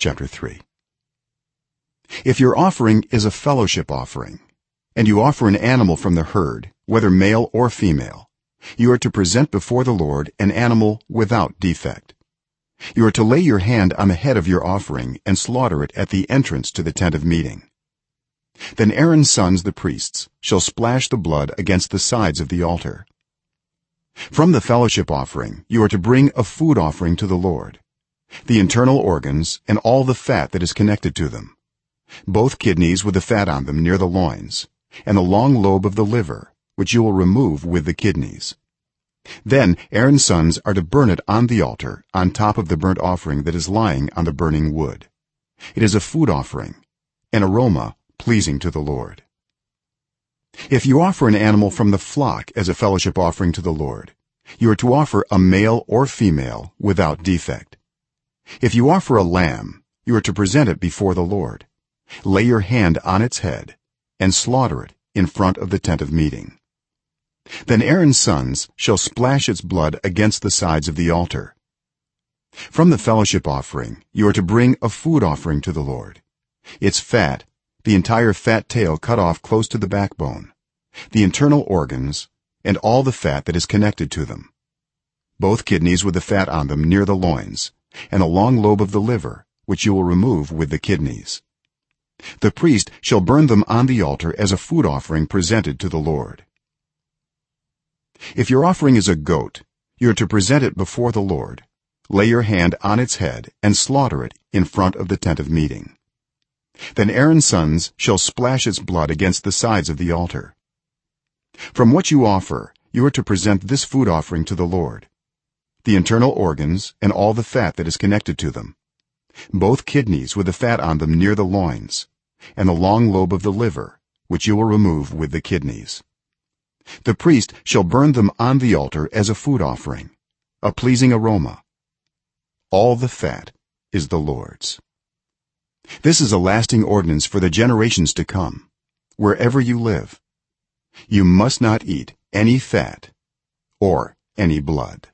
chapter 3 if your offering is a fellowship offering and you offer an animal from the herd whether male or female you are to present before the lord an animal without defect. You are to lay your hand on the head of your offering and slaughter it at the entrance to the tent of meeting. Then aaron's sons the priests shall splash the blood against the sides of the altar. From the fellowship offering you are to bring a food offering to the lord the internal organs and all the fat that is connected to them. Both kidneys with the fat on them near the loins and the long lobe of the liver which you will remove with the kidneys. Then aaron's sons are to burn it on the altar on top of the burnt offering that is lying on the burning wood. It is a food offering an aroma pleasing to the lord. If you offer an animal from the flock as a fellowship offering to the lord you are to offer a male or female without defect if you offer a lamb you are to present it before the lord. Lay your hand on its head and slaughter it in front of the tent of meeting. Then aaron's sons shall splash its blood against the sides of the altar. From the fellowship offering you are to bring a food offering to the lord. Its fat the entire fat tail cut off close to the backbone the internal organs and all the fat that is connected to them. Both kidneys with the fat on them near the loins and a long lobe of the liver which you will remove with the kidneys. The priest shall burn them on the altar as a food offering presented to the lord. If your offering is a goat you are to present it before the lord. Lay your hand on its head and slaughter it in front of the tent of meeting. Then aaron's sons shall splash its blood against the sides of the altar. From what you offer you are to present this food offering to the lord the internal organs and all the fat that is connected to them. Both kidneys with the fat on them near the loins and the long lobe of the liver which you will remove with the kidneys. The priest shall burn them on the altar as a food offering a pleasing aroma. All the fat is the lord's. This is a lasting ordinance for the generations to come. Wherever you live you must not eat any fat or any blood